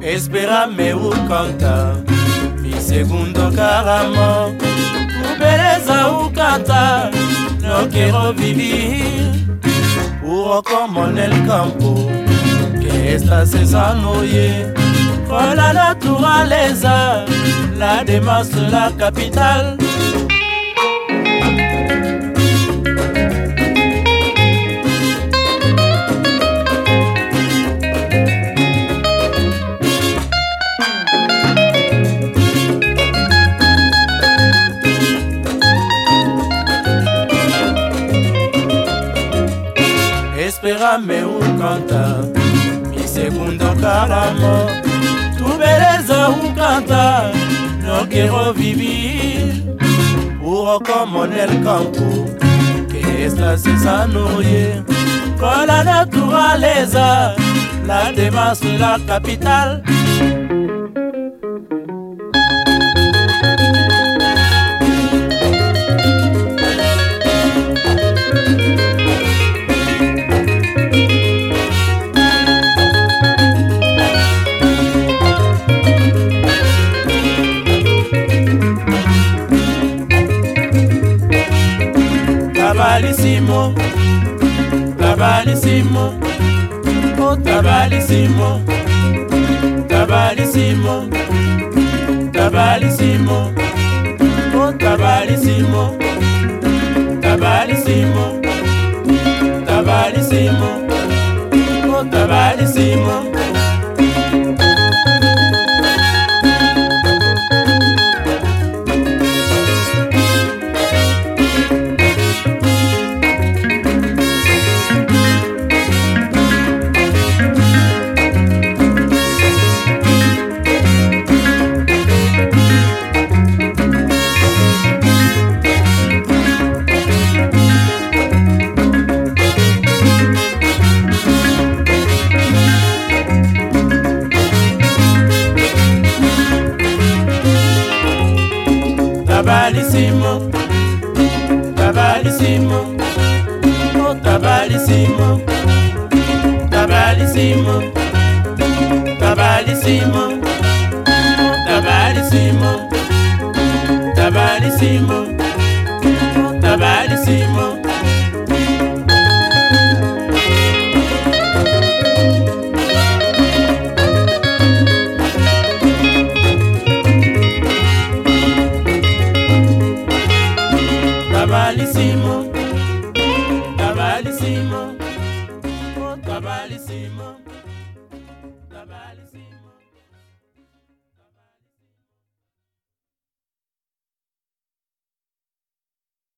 Espérame o canta, mi segundo caramo. Por beleza o canta, não quero vivir. O como no campo. Que esta cesanoye con la naturaleza la demás de la capital Espérame ukanta mi sekundo kalango tubeleza ukanta nokero vivir. Urokomonel kanku ke estas esanoye kola naturaleza la demance la capitale Tabalísimo, tabalísimo, oh tabalísimo, tabalísimo, tabalísimo, oh tabalísimo, tabalísimo, tabalísimo, oh tabalísimo. Tabalísimo, tabalísimo, oh tabalísimo, tabalísimo, tabalísimo, tabalísimo, tabalísimo, tabalísimo. Simon, oh Tabali Simon.